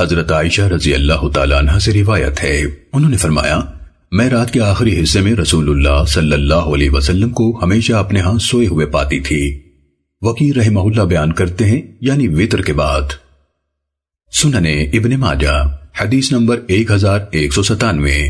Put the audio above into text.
حضرت عائشہ رضی اللہ تعالیٰ عنہ سے روایت ہے۔ انہوں نے فرمایا، میں رات کے آخری حصے میں رسول اللہ صلی اللہ علیہ وسلم کو ہمیشہ اپنے ہاں سوئے ہوئے پاتی تھی۔ وکیل رحمہ اللہ بیان کرتے ہیں یعنی وطر کے بعد۔ سننے ابن ماجہ، حدیث نمبر ایک ہزار ایک سو ستانوے۔